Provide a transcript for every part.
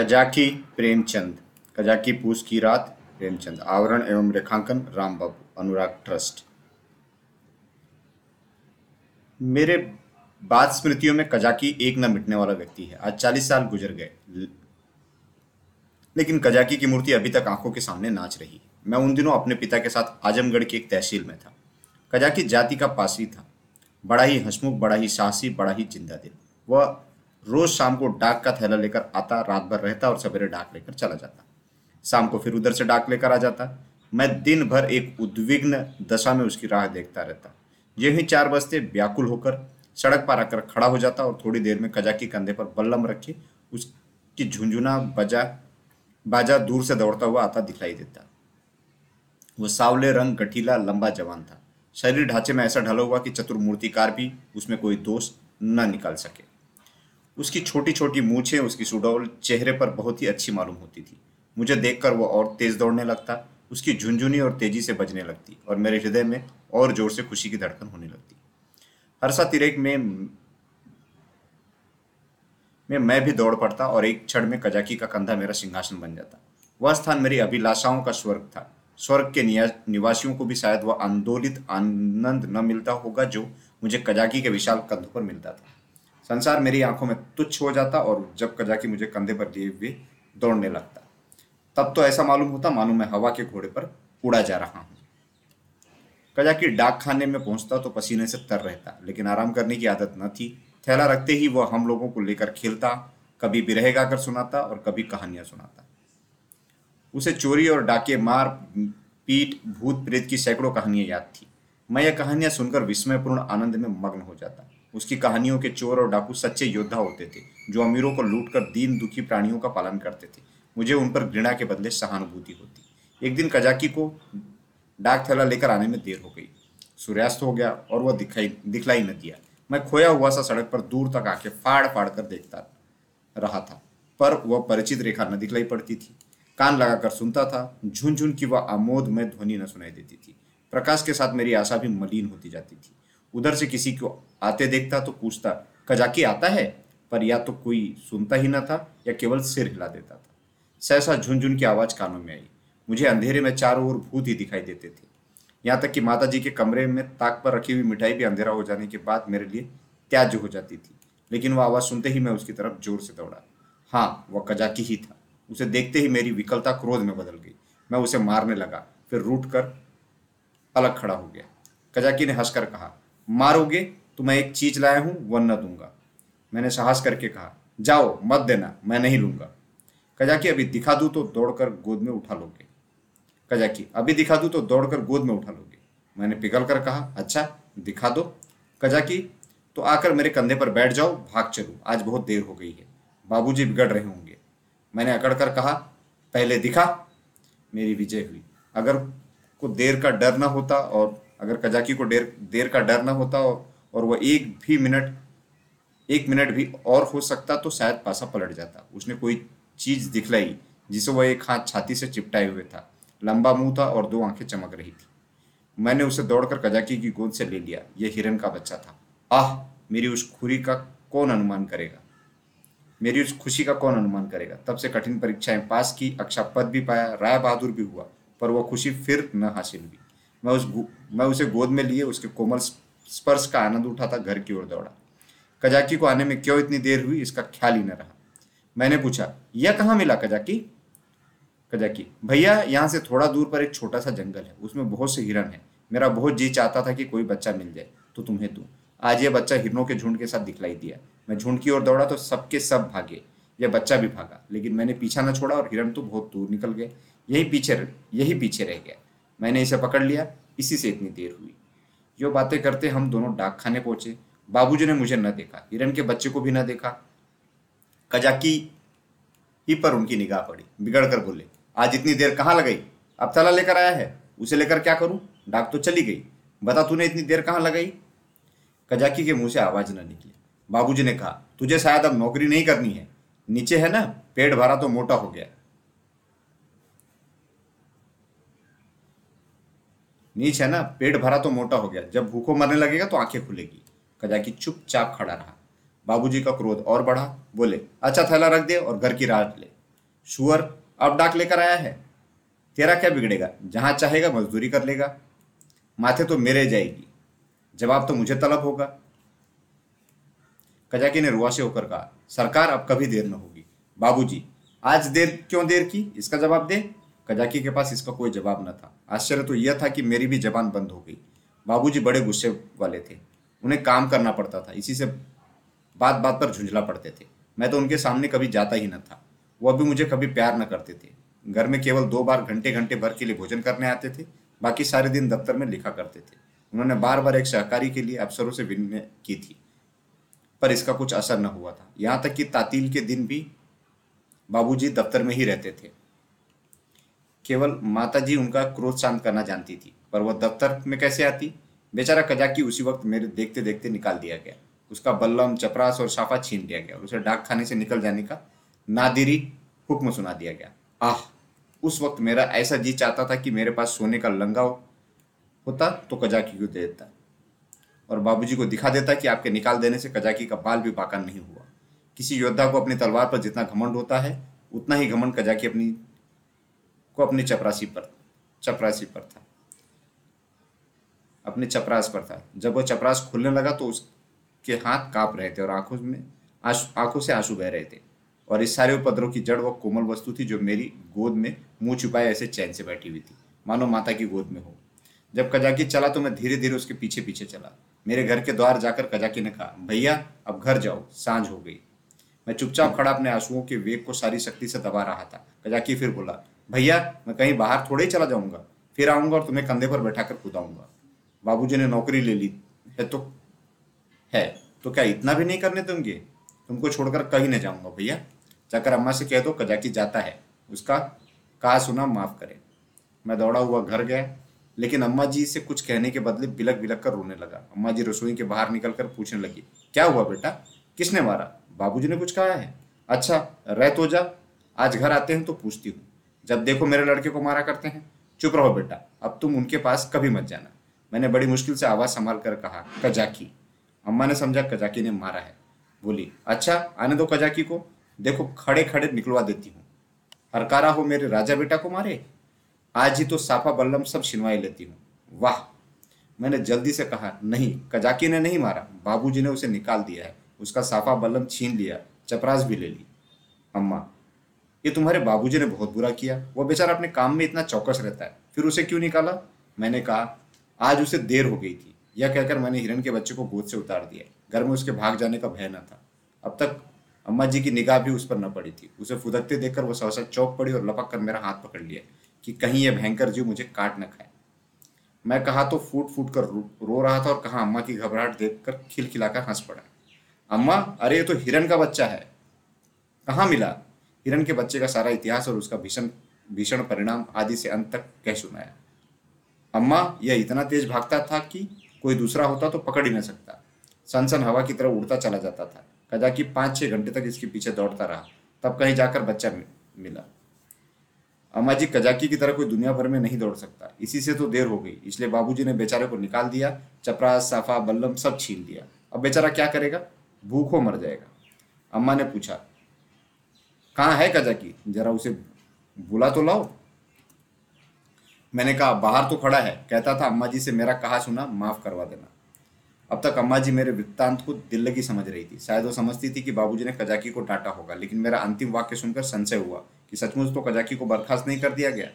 कजाकी प्रेमचंद। कजाकी पूस की रात, प्रेमचंद। आवरण एवं रेखांकन राम बाबू अनुराग ट्रस्ट। मेरे बाद स्मृतियों में कजाकी एक न मिटने वाला व्यक्ति है। आज चालीस साल गुजर गए। लेकिन कजाकी की मूर्ति अभी तक आँखों के सामने नाच रही मैं उन दिनों अपने पिता के साथ आजमगढ़ की एक तहसील में था। कजाकी जाति का पासी था। बड़ा ही हसमुख, बड़ा ही साहसी, बड़ा ही ज़िंदा दिल। वह रोज शाम को डाक का थैला लेकर आता, रात भर रहता और सवेरे डाक लेकर चला जाता। शाम को फिर उधर से डाक लेकर आ जाता। मैं दिन भर एक उद्विग्न दशा में उसकी राह देखता रहता। यही चार बजते व्याकुल होकर सड़क पर आकर खड़ा हो जाता और थोड़ी देर में कजा के कंधे पर बल्लम रखे उसकी झुंझुना बजा, बाजा दूर से दौड़ता हुआ आता दिखाई देता। वह सावले रंग गठीला, लंबा जवान था। शरीर ढांचे में ऐसा ढला हुआ कि चतुर्मूर्तिकार भी उसमें कोई दोष न निकाल सके। उसकी छोटी छोटी मूछें, उसकी सुडौल चेहरे पर बहुत ही अच्छी मालूम होती थी। मुझे देखकर वो और तेज दौड़ने लगता, उसकी झुंझुनी और तेज़ी से बजने लगती और मेरे हृदय में और ज़ोर से खुशी की धड़कन होने लगती। हरसा तिरेक में में मैं भी दौड़ पड़ता और एक क्षण में कजाकी का कंधा मेरा सिंहासन बन जाता। वह स्थान मेरी अभिलाषाओं का स्वर्ग था। स्वर्ग के निवासियों को भी शायद वह आंदोलित आनंद न मिलता होगा जो मुझे कजाकी के विशाल कंधों पर मिलता था। संसार मेरी आँखों में तुच्छ हो जाता और जब कजाकी मुझे कंधे पर लिए हुए दौड़ने लगता। तब तो ऐसा मालूम होता मालूम मैं हवा के घोड़े पर उड़ा जा रहा हूँ। कजाकी डाक खाने में पहुँचता तो पसीने से तर रहता, लेकिन आराम करने की आदत न थी। थैला रखते ही वह हम लोगों को लेकर खेलता, कभी बिरहे गाकर सुनाता और कभी कहानियाँ सुनाता। उसे चोरी और डाके मार, पीट, भूत प्रेत की सैकड़ों कहानियाँ याद थी। मैं यह कहानियाँ सुनकर विस्मयपूर्ण आनंद में मग्न हो जाता। उसकी कहानियों के चोर और डाकू सच्चे योद्धा होते थे, जो अमीरों को लूटकर दीन दुखी प्राणियों का पालन करते थे। मुझे उन पर घृणा के बदले सहानुभूति होती। एक दिन कजाकी को डाक थैला लेकर आने में देर हो गई। सूर्यास्त हो गया और वह दिखाई, दिखलाई न दिया। मैं खोया हुआ सा सड़क पर दूर तक आके फाड़ फाड़ कर देखता रहा था, पर वह परिचित रेखा न दिखलाई पड़ती थी। कान लगाकर सुनता था, झुनझुन की वह आमोद में ध्वनि न सुनाई देती थी। प्रकाश के साथ मेरी आशा भी मलिन होती जाती थी। उधर से किसी को आते देखता तो पूछता कजाकी आता है? पर या तो कोई सुनता ही न था या केवल सिर हिला देता था। सहसा झुनझुन की आवाज़ कानों में आई। मुझे अंधेरे में चारों ओर भूत ही दिखाई देते थे। यहाँ तक कि माता जी के कमरे में ताक पर रखी हुई मिठाई भी अंधेरा हो जाने के बाद मेरे लिए त्याज्य हो जाती थी। लेकिन वह आवाज़ सुनते ही मैं उसकी तरफ़ ज़ोर से दौड़ा। हाँ वह कजाकी ही था। उसे देखते ही मेरी विकलता क्रोध में बदल गई। मैं उसे मारने लगा। फिर रूट कर अलग खड़ा हो गया। कजाकी ने हंसकर कहा, मारोगे? तो मैं एक चीज़ लाया हूँ न दूँगा। मैंने साहस करके कहा जाओ मत देना मैं नहीं लूँगा। कजाकी अभी दिखा दू तो दौड़कर गोद में उठा लोगे। कजाकी अभी दिखा दू तो दौड़कर गोद में उठा लोगे। मैंने पिघल कर कहा अच्छा दिखा दो। कजाकी तो आकर मेरे कंधे पर बैठ जाओ भाग चलो। आज बहुत देर हो गई है। बाबूजी बिगड़ रहे होंगे। मैंने अकड़ कर कहा पहले दिखा। मेरी विजय हुई। अगर को देर का डर ना होता और अगर कजाकी को देर देर का डर ना होता और, और वह एक भी मिनट, एक मिनट भी और हो सकता तो शायद पासा पलट जाता। उसने कोई चीज़ दिखलाई जिसे वह एक हाथ छाती से चिपटाए हुए था। लंबा मुँह था और दो आँखें चमक रही थी। मैंने उसे दौड़कर कजाकी की गोद से ले लिया। यह हिरन का बच्चा था। आह, मेरी उस खुरी का कौन अनुमान करेगा? मेरी उस खुशी का कौन अनुमान करेगा? तब से कठिन परीक्षाएँ पास की अक्षा पद भी पाया, राय बहादुर भी हुआ, पर वह खुशी फिर न हासिल हुई। मैं उस मैं उसे गोद में लिए उसके कोमल स्पर्श का आनंद उठाता घर की ओर दौड़ा। कजाकी को आने में क्यों इतनी देर हुई, इसका ख्याल ही न रहा। मैंने पूछा, यह कहाँ मिला कजाकी? कजाकी, भैया, यहाँ से थोड़ा दूर पर एक छोटा सा जंगल है, उसमें बहुत से हिरन है। मेरा बहुत जी चाहता था कि कोई बच्चा मिल जाए तो तुम्हें दू। आज यह बच्चा हिरनों के झुंड के साथ दिखलाई दिया। मैं झुंड की ओर दौड़ा तो सबके सब भागे, यह बच्चा भी भागा, लेकिन मैंने पीछा न छोड़ा और हिरन तो बहुत दूर निकल गए। यही पीछे यही पीछे रह गया। मैंने इसे पकड़ लिया, इसी से इतनी देर हुई। यो बातें करते हम दोनों डाक खाने पहुँचे। बाबूजी ने मुझे न देखा, हिरन के बच्चे को भी न देखा। कजाकी ही पर उनकी निगाह पड़ी, बिगड़ कर बोले, आज इतनी देर कहाँ लगाई? अब तला लेकर आया है, उसे लेकर क्या करूँ? डाक तो चली गई, बता तूने इतनी देर कहाँ लगाई? कजाकी के मुँह से आवाज़ न निकली। बाबूजी ने कहा, तुझे शायद अब नौकरी नहीं करनी है, नीचे है ना, पेट भरा तो मोटा हो गया। नीच है ना, पेट भरा तो मोटा हो गया। जब भूखों मरने लगेगा तो आँखें खुलेगी। कजाकी चुपचाप खड़ा रहा। बाबूजी का क्रोध और बढ़ा। बोले अच्छा थैला रख दे और घर की राह ले। शुअर, अब डाक लेकर आया है। तेरा क्या बिगड़ेगा? जहाँ चाहेगा मजदूरी कर लेगा। माथे तो मेरे जाएगी। जवाब तो मुझे तलब होगा। कजाकी ने रुआ से होकर कहा, सरकार अब कभी देर न होगी। बाबूजी, आज देर क्यों देर की? इसका जवाब दे। कजाकी के पास इसका कोई जवाब न था। आश्चर्य तो यह था कि मेरी भी जबान बंद हो गई। बाबूजी बड़े गुस्से वाले थे। उन्हें काम करना पड़ता था। इसी से बात बात पर झुंझला पड़ते थे। मैं तो उनके सामने कभी जाता ही न था। वो अभी मुझे कभी प्यार न करते थे। घर में केवल दो बार घंटे घंटे भर के लिए भोजन करने आते थे। बाकी सारे दिन दफ्तर में लिखा करते थे। उन्होंने बार बार एक सहकारी के लिए अफसरों से विनय की थी। पर इसका कुछ असर न हुआ था। यहाँ तक कि तातील के दिन भी बाबूजी दफ्तर में ही रहते थे। केवल माताजी उनका क्रोध शांत करना जानती थी, पर वह दफ्तर में कैसे आती? बेचारा कजाकी उसी वक्त मेरे देखते देखते निकाल दिया गया। उसका बल्लम, चपरास और साफा छीन लिया गया और उसे डाक खाने से निकल जाने का नादिरी हुक्म सुना दिया गया। आह, उस वक्त मेरा ऐसा जी चाहता था कि मेरे पास सोने का लंगा हो, होता तो कजाकी को दे देता और बाबूजी को दिखा देता कि आपके निकाल देने से कजाकी का बाल भी बाका नहीं हुआ। किसी योद्धा को अपनी तलवार पर जितना घमंड होता है, उतना ही घमंड कजाकी अपनी को अपनी चपरासी पर चपरासी पर था। अपने चपरास पर था। जब वो चपरास खुलने लगा तो उसके हाथ काँप रहे थे और आँखों में आँखों से आँसू बह रहे थे। और इस सारे उपद्रव की जड़ वह कोमल वस्तु थी जो मेरी गोद में मुँह छुपाए ऐसे चैन से बैठी हुई थी। मानो माता की गोद में हो। जब कजाकी चला तो मैं धीरे धीरे उसके पीछे पीछे चला। मेरे घर के द्वार जाकर कजाकी ने कहा, भैया, अब घर जाओ। साँझ हो गई। मैं चुपचाप खड़ा अपने आंसुओं के वेग को सारी शक्ति से दबा रहा था। कजाकी फिर बोला भैया, मैं कहीं बाहर थोड़े ही चला जाऊँगा। फिर आऊँगा और तुम्हें कंधे पर बैठा कर कुदाऊँगा। बाबूजी ने नौकरी ले ली। है तो है तो क्या इतना भी नहीं करने देंगे? तुमको छोड़कर कहीं नहीं जाऊँगा भैया। जाकर अम्मा से कह दो, कजाकी जाता है। उसका कहा सुना, माफ़ करे। मैं दौड़ा हुआ घर गया, लेकिन अम्मा जी से कुछ कहने के बदले बिलक बिलक कर रोने लगा। अम्मा जी रसोई के बाहर निकल कर पूछने लगी, क्या हुआ बेटा? किसने मारा? बाबूजी ने कुछ कहा है? अच्छा रह तो जा। आज घर आते हैं तो पूछती हूँ। जब देखो मेरे लड़के को मारा करते हैं। चुप रहो बेटा, अब तुम उनके पास कभी मत जाना। मैंने बड़ी मुश्किल से आवाज़ संभाल कर कहा, कजाकी। अम्मा ने समझा कजाकी ने मारा है। बोली अच्छा आने दो कजाकी को। देखो खड़े खड़े निकलवा देती हूँ। हरकारा हो मेरे राजा बेटा को मारे। आज ही तो साफा बल्लम सब छिनवाई लेती हूँ। वाह! मैंने जल्दी से कहा, नहीं, कजाकी ने नहीं मारा। बाबूजी ने उसे निकाल दिया है। उसका साफा बल्लम छीन लिया, चपरास भी ले ली। अम्मा ये तुम्हारे बाबूजी ने बहुत बुरा किया। वो बेचारा अपने काम में इतना चौकस रहता है। फिर उसे क्यों निकाला? मैंने कहा आज उसे देर हो गई थी। यह कहकर मैंने हिरण के बच्चे को गोद से उतार दिया घर में उसके भाग जाने का भय न था। अब तक अम्मा जी की निगाह भी उस पर न पड़ी थी। उसे फुदकते देखकर वो सहसा चौक पड़ी और लपक कर मेरा हाथ पकड़ लिया कि कहीं यह भयंकर जीव मुझे काट न खाए। मैं कहा तो फूट फूट कर रो, रहा था और कहा अम्मा की घबराहट देखकर खिलखिलाकर हंस पड़ा अम्मा अरे ये तो हिरन का बच्चा है। कहाँ मिला? हिरन के बच्चे का सारा इतिहास और उसका भीषण भीषण परिणाम आदि से अंत तक कह सुनाया। अम्मा, यह इतना तेज भागता था कि कोई दूसरा होता तो पकड़ ही न सकता। सन सन हवा की तरह उड़ता चला जाता था। कदा कि पाँच छः घंटे तक इसके पीछे दौड़ता रहा। तब कहीं जाकर बच्चा मिला। अम्मा जी, कजाकी की तरह कोई दुनिया भर में नहीं दौड़ सकता। इसी से तो देर हो गई। इसलिए बाबूजी ने बेचारे को निकाल दिया चपरा साफा, बल्लम सब छीन दिया अब बेचारा क्या करेगा? भूखों मर जाएगा। अम्मा ने पूछा कहाँ है कजाकी जरा उसे बुला तो लाओ। मैंने कहा, बाहर तो खड़ा है। कहता था, अम्मा जी से मेरा कहा सुना, माफ़ करवा देना। अब तक अम्मा जी मेरे वृत्तांत को दिल लगी समझ रही थी। शायद वो समझती थी कि बाबूजी ने कजाकी को डांटा होगा, लेकिन मेरा अंतिम वाक्य सुनकर संशय हुआ कि सचमुच तो कजाकी को बर्खास्त नहीं कर दिया गया।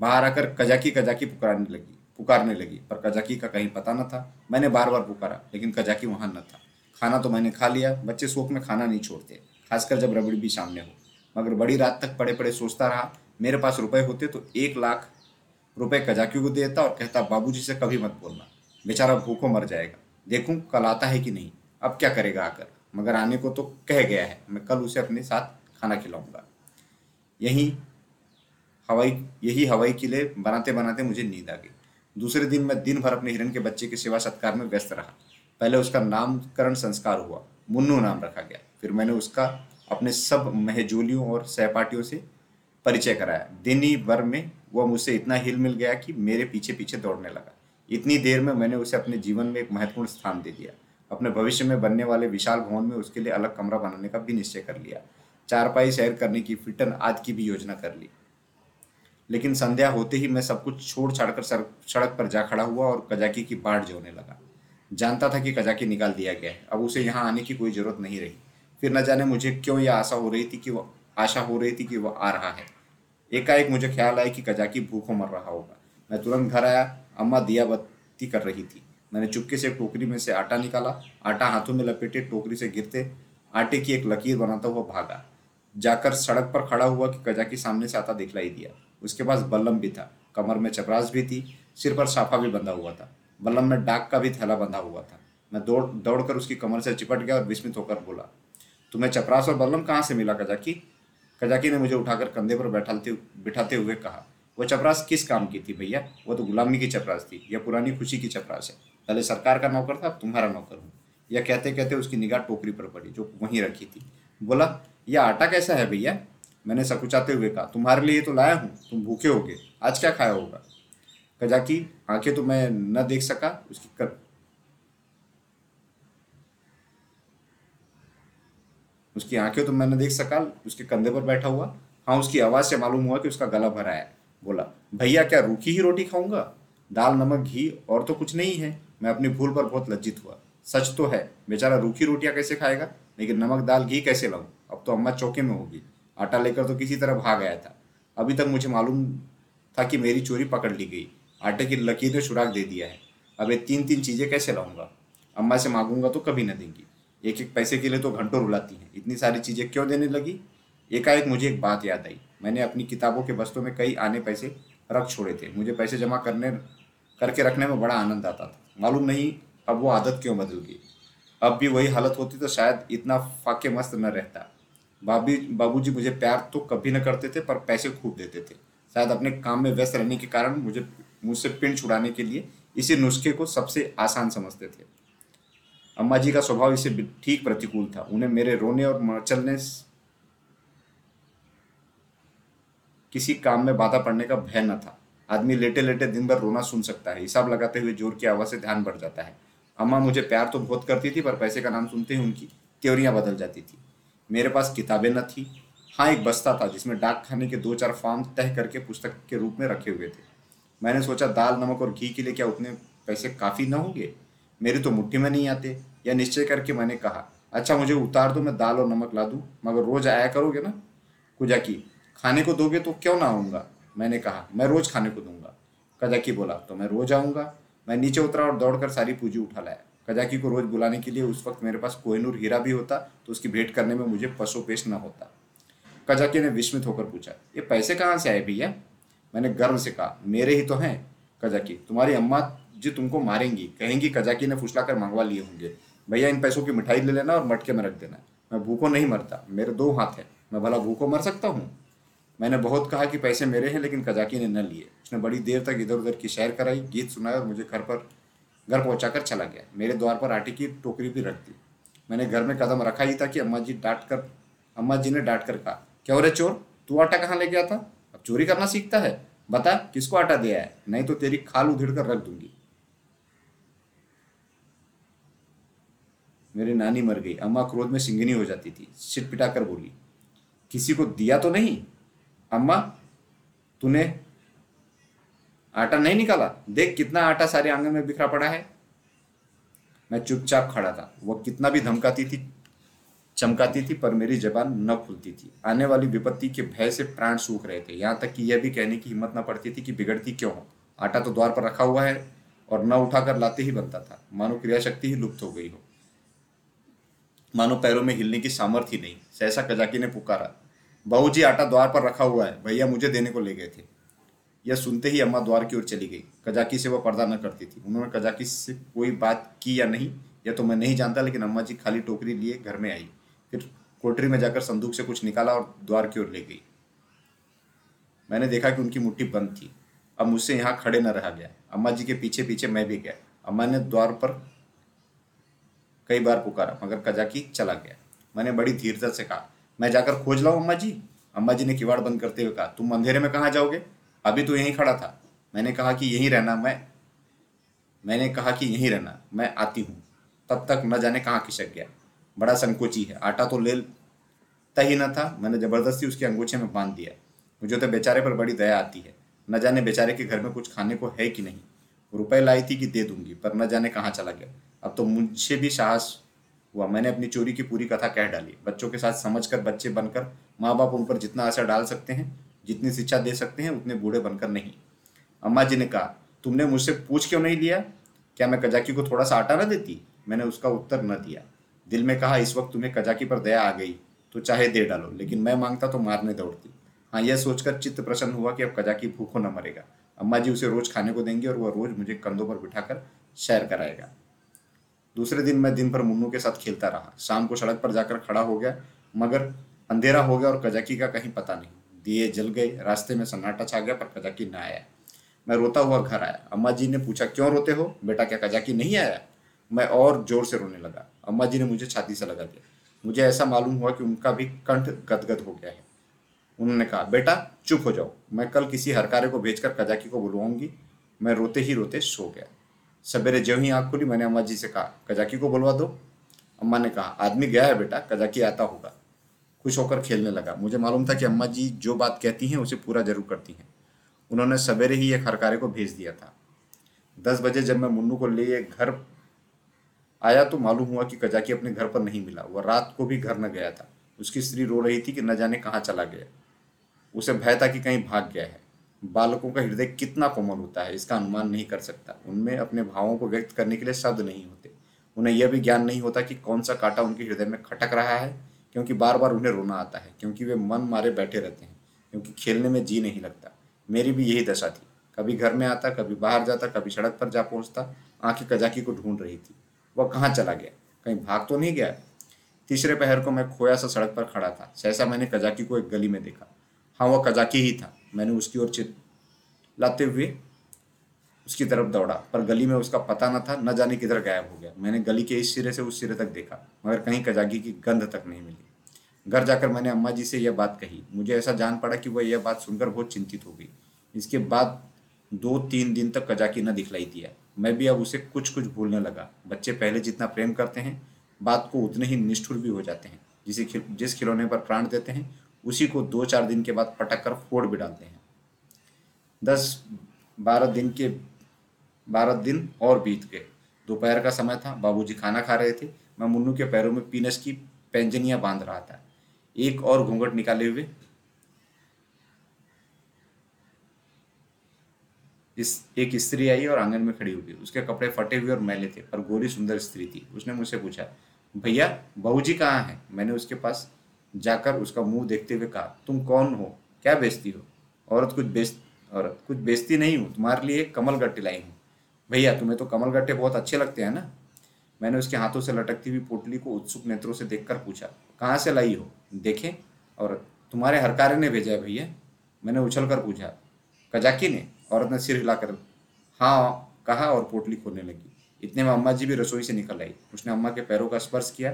बाहर आकर कजाकी कजाकी पुकारने लगी पुकारने लगी, पर कजाकी का कहीं पता न था। मैंने बार बार पुकारा, लेकिन कजाकी वहाँ न था। खाना तो मैंने खा लिया, बच्चे शोक में खाना नहीं छोड़ते। खासकर जब रबड़ी भी सामने हो। मगर बड़ी रात तक पड़े पड़े सोचता रहा, मेरे पास रुपए होते तो एक लाख रुपए कजाकी को देता और कहता, बाबूजी से कभी मत बोलना, बेचारा भूखों मर जाएगा। देखूँ कल आता है कि नहीं, अब क्या करेगा आकर? मगर आने को तो कह गया है, मैं कल उसे अपने साथ खाना खिलाऊँगा। यही हवाई यही हवाई किले बनाते बनाते मुझे नींद आ गई। दूसरे दिन मैं दिन भर अपने हिरण के बच्चे की सेवा सत्कार में व्यस्त रहा। पहले उसका नामकरण संस्कार हुआ, मुन्नू नाम रखा गया। फिर मैंने उसका अपने सब महजोलियों और सहपाठियों से परिचय कराया। दिन ही भर में वह मुझसे इतना हिल मिल गया कि मेरे पीछे पीछे दौड़ने लगा। इतनी देर में मैंने उसे अपने जीवन में एक महत्वपूर्ण स्थान दे दिया। अपने भविष्य में बनने वाले विशाल भवन में उसके लिए अलग कमरा बनाने का भी निश्चय कर लिया। चारपाई सैर करने की फिटन आदि की भी योजना कर ली। लेकिन संध्या होते ही मैं सब कुछ छोड़ छाड़कर सड़क पर जा खड़ा हुआ और कजाकी की बाट जोने लगा। जानता था कि कजाकी निकाल दिया गया है। अब उसे यहाँ आने की कोई ज़रूरत नहीं रही। फिर न जाने मुझे क्यों यह आशा हो रही थी कि वो आशा हो रही थी कि वह आ रहा है। एकाएक मुझे ख्याल आया कि कजाकी भूखों मर रहा होगा। मैं तुरंत घर आया, अम्मा दिया बत्ती कर रही थी। मैंने चुपके से टोकरी में से आटा निकाला, आटा हाथों में लपेटे टोकरी से गिरते आटे की एक लकीर बनाता हुआ भागा। जाकर सड़क पर खड़ा हुआ कि कजाकी सामने से आता दिखलाई दिया। उसके पास बल्लम भी था, कमर में चपरास भी थी, सिर पर साफा भी बंधा हुआ था। बल्लम में डाक का भी थैला बंधा हुआ था। मैं दौड़ दौड़कर उसकी कमर से चिपट गया और विस्मित होकर बोला तुम्हें चपरास और बल्लम कहाँ से मिला कजाकी? कजाकी ने मुझे उठाकर कंधे पर बैठाते बिठाते हुए कहा, वो चपरास किस काम की थी भैया? वो तो गुलामी की चपरास थी यह पुरानी खुशी की चपरास है? पहले सरकार का नौकर था तुम्हारा नौकर हूँ। यह कहते कहते उसकी निगाह टोकरी पर पड़ी, जो वहीं रखी थी। बोला यह आटा कैसा है भैया? मैंने सकुचाते हुए कहा, तुम्हारे लिए तो लाया हूँ, तुम भूखे होगे, आज क्या खाया होगा? कजाकी, आँखें तो मैं न देख सका, उसकी उसकी आँखें तो मैंने देख सका उसके कंधे पर बैठा हुआ। हाँ उसकी आवाज़ से मालूम हुआ कि उसका गला भरा है। बोला, भैया, क्या रूखी ही रोटी खाऊँगा? दाल, नमक, घी, और तो कुछ नहीं है। मैं अपनी भूल पर बहुत लज्जित हुआ। सच तो है, बेचारा रूखी रोटियाँ कैसे खाएगा? लेकिन नमक, दाल, घी कैसे लाऊं? अब तो अम्मा चौके में होगी। आटा लेकर तो किसी तरह भाग गया था। अभी तक मुझे मालूम था कि मेरी चोरी पकड़ ली गई। आटे की लकीर ने सुराग दे दिया है। अब ये तीन तीन चीज़ें कैसे लाऊँगा? अम्मा से मांगूँगा तो कभी न देंगी। एक एक पैसे के लिए तो घंटों रुलाती हैं। इतनी सारी चीज़ें क्यों देने लगी? एकाएक मुझे एक बात याद आई। मैंने अपनी किताबों के बस्तों में कई आने पैसे रख छोड़े थे। मुझे पैसे जमा करने, करके रखने में बड़ा आनंद आता था। मालूम नहीं अब वो आदत क्यों बदल गई। अब भी वही हालत होती तो शायद इतना फाके मस्त न रहता। बाबी, बाबूजी मुझे प्यार तो कभी न करते थे, पर पैसे खूब देते थे। शायद अपने काम में व्यस्त रहने के कारण मुझे, मुझसे पिंड छुड़ाने के लिए इसी नुस्खे को सबसे आसान समझते थे। अम्मा जी का स्वभाव इसे ठीक प्रतिकूल था। उन्हें मेरे रोने और मचलने किसी काम में बाधा पड़ने का भय न था। आदमी लेटे लेटे दिन भर रोना सुन सकता है। हिसाब लगाते हुए ज़ोर की आवाज़ से ध्यान बढ़ जाता है। अम्मा मुझे प्यार तो बहुत करती थी, पर पैसे का नाम सुनते ही उनकी त्योरियाँ बदल जाती थी। मेरे पास किताबें न थी। हाँ एक बस्ता था, जिसमें डाक खाने के दो चार फॉर्म तय करके पुस्तक के रूप में रखे हुए थे। मैंने सोचा, दाल, नमक और घी के लिए क्या उतने पैसे काफ़ी न होंगे? मेरे तो मुट्ठी में नहीं आते, या निश्चय करके मैंने कहा अच्छा मुझे उतार दो, मैं दाल और नमक ला दूँ, मगर रोज आया करोगे ना? कुजा की, खाने को दोगे तो क्यों ना आऊँगा? मैंने कहा, मैं रोज खाने को दूँगा। कजाकी बोला तो मैं रोज आऊँगा। मैं नीचे उतरा और दौड़कर सारी पूंजी उठा लाया। कजाकी को रोज बुलाने के लिए उस वक्त मेरे पास कोहिनूर हीरा भी होता तो उसकी भेंट करने में मुझे पशुपेश न होता। कजाकी ने विस्मित होकर पूछा, ये पैसे कहाँ से आए भैया? मैंने गर्व से कहा, मेरे ही तो हैं। कजाकी, तुम्हारी अम्मा जी तुमको मारेंगी। कहेंगी, कजाकी ने फुसला कर मंगवा लिए होंगे। भैया, इन पैसों की मिठाई ले लेना और मटके में रख देना। मैं भूखों नहीं मरता, मेरे दो हाथ हैं। मैं भला भूखों मर सकता हूँ? मैंने बहुत कहा कि पैसे मेरे हैं, लेकिन कजाकी ने न लिए। उसने बड़ी देर तक इधर उधर की सैर कराई, गीत सुनाया और मुझे घर पर, घर पहुँचा चला गया। मेरे द्वार पर आटे की टोकरी भी रख दी। मैंने घर में कदम रखा ही था कि अम्मा जी डांट कर, अम्मा जी ने डांट कर कहा, क्या हो रहे चोर? तू आटा कहाँ ले गया था अब चोरी करना सीखता है। बता, किसको आटा दिया है? नहीं तो तेरी खाल उधेड़ कर रख दूँगी। मेरी नानी मर गई, अम्मा क्रोध में सिंगनी हो जाती थी सिट पिटा कर बोली, किसी को दिया तो नहीं? अम्मा, तूने आटा नहीं निकाला? देख कितना आटा सारे आँगन में बिखरा पड़ा है। मैं चुपचाप खड़ा था वह कितना भी धमकाती थी, चमकाती थी, पर मेरी जबान न खुलती थी। आने वाली विपत्ति के भय से प्राण सूख रहे थे। यहाँ तक कि यह भी कहने की हिम्मत न पड़ती थी कि बिगड़ती क्यों हो। आटा तो द्वार पर रखा हुआ है और न उठाकर लाते ही बनता था। मानो क्रियाशक्ति ही लुप्त हो गई हो। मानो पैरों में हिलने की सामर्थ्य नहीं। सहसा कजाकी ने पुकारा, बहू जी, आटा द्वार पर रखा हुआ है, भैया मुझे देने को ले गए थे। यह सुनते ही अम्मा द्वार की ओर चली गई। कजाकी से वह पर्दा न करती थी। उन्होंने कजाकी से कोई बात की या नहीं, यह तो मैं नहीं जानता, लेकिन अम्मा जी खाली टोकरी लिए घर में आई। फिर कोठरी में जाकर संदूक से कुछ निकाला और द्वार की ओर ले गई। मैंने देखा कि उनकी मुट्ठी बंद थी। अब मुझसे यहाँ खड़े न रहा गया। अम्मा जी के पीछे पीछे मैं भी गया। अम्मा ने द्वार पर कई बार पुकारा, मगर कजाकी चला गया। मैंने बड़ी धीरता से कहा, मैं जाकर खोज लाऊं अम्मा जी अम्मा जी ने किवाड़ बंद करते हुए कहा, तुम अंधेरे में कहाँ जाओगे? अभी तो यहीं खड़ा था। मैंने कहा कि यहीं रहना, मैं मैंने कहा कि यहीं रहना, मैं आती हूँ। तब तक न जाने कहाँ खिसक गया। बड़ा संकोची है, आटा तो ले तही न था। मैंने ज़बरदस्ती उसके अंगूछे में बाँध दिया। मुझे तो बेचारे पर बड़ी दया आती है। न जाने बेचारे के घर में कुछ खाने को है कि नहीं। रुपए लाई थी कि दे दूँगी, पर न जाने कहाँ चला गया। अब तो मुझे भी साहस हुआ, मैंने अपनी चोरी की पूरी कथा कह डाली। बच्चों के साथ समझकर, बच्चे बनकर माँ बाप उन पर जितना असर डाल सकते हैं, जितनी शिक्षा दे सकते हैं, उतने बूढ़े बनकर नहीं। अम्मा जी ने कहा, तुमने मुझसे पूछ क्यों नहीं लिया? क्या मैं कजाकी को थोड़ा सा आटा न देती? मैंने उसका उत्तर न दिया। दिल में कहा, इस वक्त तुम्हें कजाकी पर दया आ गई तो चाहे दे डालो, लेकिन मैं माँगता तो मारने दौड़ती। हाँ यह सोचकर चित्त प्रसन्न हुआ कि अब कजाकी भूखो न मरेगा। अम्मा जी उसे रोज खाने को देंगे और वह रोज मुझे कंधों पर बिठाकर सैर कराएगा। दूसरे दिन मैं दिन भर मुन्नू के साथ खेलता रहा। शाम को सड़क पर जाकर खड़ा हो गया, मगर अंधेरा हो गया और कजाकी का कहीं पता नहीं। दिए जल गए, रास्ते में सन्नाटा छा गया, पर कजाकी ना आया। मैं रोता हुआ घर आया। अम्मा जी ने पूछा, क्यों रोते हो? बेटा, क्या कजाकी नहीं आया? मैं और ज़ोर से रोने लगा। अम्मा जी ने मुझे छाती से लगा दिया। मुझे ऐसा मालूम हुआ कि उनका भी कंठ गदगद हो गया है। उन्होंने कहा, बेटा, चुप हो जाओ। मैं कल किसी हरकारे को भेजकर कजाकी को बुलवाऊँगी। मैं रोते ही रोते सो गया। सवेरे जो ही आँख खुली, मैंने अम्मा जी से कहा, कजाकी को बुलवा दो। अम्मा ने कहा, आदमी गया है बेटा, कजाकी आता होगा। खुश होकर खेलने लगा। मुझे मालूम था कि अम्मा जी जो बात कहती हैं, उसे पूरा ज़रूर करती हैं। उन्होंने सवेरे ही एक हरकारे को भेज दिया था। दस बजे जब मैं मुन्नू को लिए घर आया तो मालूम हुआ कि कजाकी अपने घर पर नहीं मिला। वह रात को भी घर न गया था। उसकी स्त्री रो रही थी कि न जाने कहाँ चला गया। उसे भय था कि कहीं भाग गया है। बालकों का हृदय कितना कोमल होता है, इसका अनुमान नहीं कर सकता। उनमें अपने भावों को व्यक्त करने के लिए शब्द नहीं होते। उन्हें यह भी ज्ञान नहीं होता कि कौन सा कांटा उनके हृदय में खटक रहा है, क्योंकि बार बार उन्हें रोना आता है, क्योंकि वे मन मारे बैठे रहते हैं, क्योंकि खेलने में जी नहीं लगता। मेरी भी यही दशा थी। कभी घर में आता, कभी बाहर जाता, कभी सड़क पर जा पहुँचता, आँखें कजाकी को ढूंढ रही थी। वह कहाँ चला गया? कहीं भाग तो नहीं गया? तीसरे पहर को मैं खोया सा सड़क पर खड़ा था। सहसा मैंने कजाकी को एक गली में देखा। हाँ वह कजाकी ही था। मैंने उसकी ओर लाते हुए उसकी तरफ़ दौड़ा, पर गली में उसका पता न था, न जाने किधर गायब हो गया। मैंने गली के इस सिरे से उस सिरे तक देखा, मगर कहीं कजाकी की गंध तक नहीं मिली। घर जाकर मैंने अम्मा जी से यह बात कही। मुझे ऐसा जान पड़ा कि वह यह बात सुनकर बहुत चिंतित हो गई। इसके बाद दो तीन दिन तक कजाकी न दिखलाई दिया। मैं भी अब उसे कुछ कुछ भूलने लगा। बच्चे पहले जितना प्रेम करते हैं, बात को उतने ही निष्ठुर भी हो जाते हैं, जिसे जिस खिलौने पर प्राण देते हैं उसी को दो चार दिन के बाद पटक कर फोड़ भी डालते हैं। दस, बारह दिन के, बारह दिन और बीत गए। दोपहर का समय था, बाबूजी खाना खा रहे थे। मैं मुन्नू के पैरों में पीनस की पेंजनियाँ बाँध रहा था। एक और घूंघट निकाले हुए। इस, एक स्त्री आई और आँगन में खड़ी हुई। उसके कपड़े फटे हुए और मैले थे, पर गोरी सुंदर स्त्री थी। उसने मुझसे पूछा, भैया बहू जी कहाँ हैं? मैंने उसके पास जाकर उसका मुँह देखते हुए कहा, तुम कौन हो? क्या बेचती हो? औरत कुछ बेच, औरत कुछ बेचती नहीं हूँ, तुम्हारे लिए कमल गट्टे लाई हूँ। भैया, तुम्हें तो कमल गट्टे बहुत अच्छे लगते हैं ना? मैंने उसके हाथों से लटकती हुई पोटली को उत्सुक नेत्रों से देखकर पूछा, कहाँ से लाई हो? देखें और तुम्हारे हरकारे ने भेजा है भैया? मैंने उछल कर पूछा, कजाकी ने? औरत ने सिर हिलाकर हाँ कहा और पोटली खोलने लगी। इतने में अम्मा जी भी रसोई से निकल आई। उसने अम्मा के पैरों का स्पर्श किया।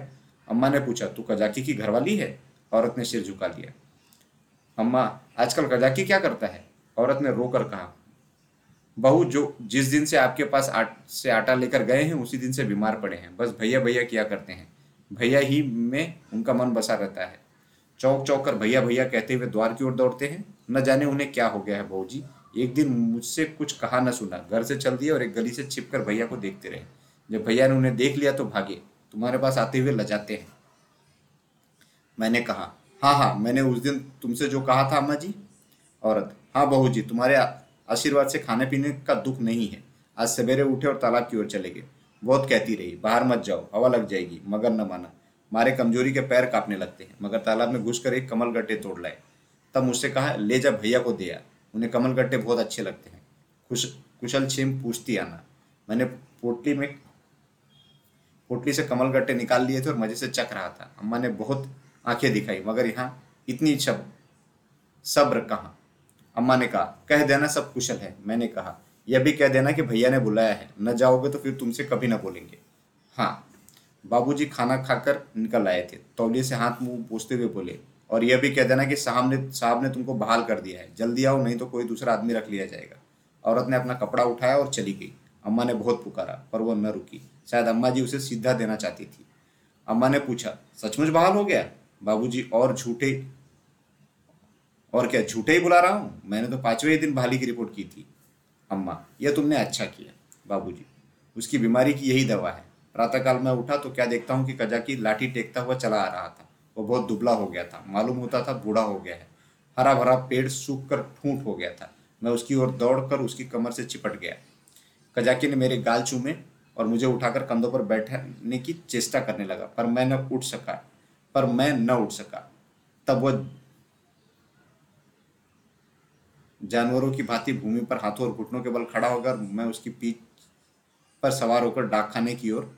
अम्मा ने पूछा, तू कजाकी की घरवाली है? औरत ने सिर झुका लिया। अम्मा, आजकल कजाकी क्या करता है? औरत ने रोकर कहा, बहू, जो जिस दिन से आपके पास आट, से आटा लेकर गए हैं, उसी दिन से बीमार पड़े हैं। बस भैया भैया किया करते हैं। भैया ही में उनका मन बसा रहता है। चौक चौक कर भैया भैया कहते हुए द्वार की ओर दौड़ते हैं। न जाने उन्हें क्या हो गया है, बहू जी। एक दिन मुझसे कुछ कहा न सुना। घर से चल दिया और एक गली से छिप कर भैया को देखते रहे। जब भैया ने उन्हें देख लिया तो भागे। तुम्हारे पास आते हुए लजाते हैं। मैंने कहा हाँ हाँ मैंने उस दिन तुमसे जो कहा था, अम्मा जी, औरत हाँ बहू जी, तुम्हारे आशीर्वाद से खाने पीने का दुख नहीं है। आज सवेरे उठे और तालाब की ओर चले गए। बहुत कहती रही, बाहर मत जाओ, हवा लग जाएगी, मगर न माना। मारे कमज़ोरी के पैर कांपने लगते हैं, मगर तालाब में घुस कर एक कमल गट्टे तोड़ लाए। तब मुझसे कहा, ले जा भैया को दिया उन्हें कमल गट्टे बहुत अच्छे लगते हैं। खुश कुशल छेम पूछती आना। मैंने पोटली में, पोटली से कमल गट्टे निकाल लिए थे और मज़े से चख रहा था। अम्मा ने बहुत आँखें दिखाई, मगर यहाँ इतनी छब, सब्र कहाँ? अम्मा ने कहा, कह देना सब कुशल है। मैंने कहा, यह भी कह देना कि भैया ने बुलाया है। न जाओगे तो फिर तुमसे कभी ना बोलेंगे। हाँ। बाबूजी खाना खाकर निकल आए थे। तौलिए से हाथ मुँह पूछते हुए बोले, और यह भी कह देना कि साहब ने साहब ने तुमको बहाल कर दिया है। जल्दी आओ, नहीं तो कोई दूसरा आदमी रख लिया जाएगा। औरत ने अपना कपड़ा उठाया और चली गई। अम्मा ने बहुत पुकारा, पर वह न रुकी। शायद अम्मा जी उसे सीधा देना चाहती थी। अम्मा ने पूछा, सचमुच बहाल हो गया? बाबूजी और झूठे। और क्या, झूठे ही बुला रहा हूँ? मैंने तो पाँचवें दिन भाली की रिपोर्ट की थी। अम्मा, यह तुमने अच्छा किया, बाबूजी। उसकी बीमारी की यही दवा है। प्रातःकाल में उठा तो क्या देखता हूँ कि कजाकी लाठी टेकता हुआ चला आ रहा था। वो बहुत दुबला हो गया था, मालूम होता था बूढ़ा हो गया है। हरा भरा पेड़ सूख कर ठूंठ हो गया था। मैं उसकी ओर दौड़कर उसकी कमर से चिपट गया। कजाकी ने मेरे गाल चूमे और मुझे उठाकर कंधों पर बैठने की चेष्टा करने लगा, पर मैं न उठ सका। पर मैं न उठ सका। तब वह जानवरों की भांति भूमि पर हाथों और घुटनों के बल खड़ा होकर मैं उसकी पीठ पर सवार होकर डाक खाने की ओर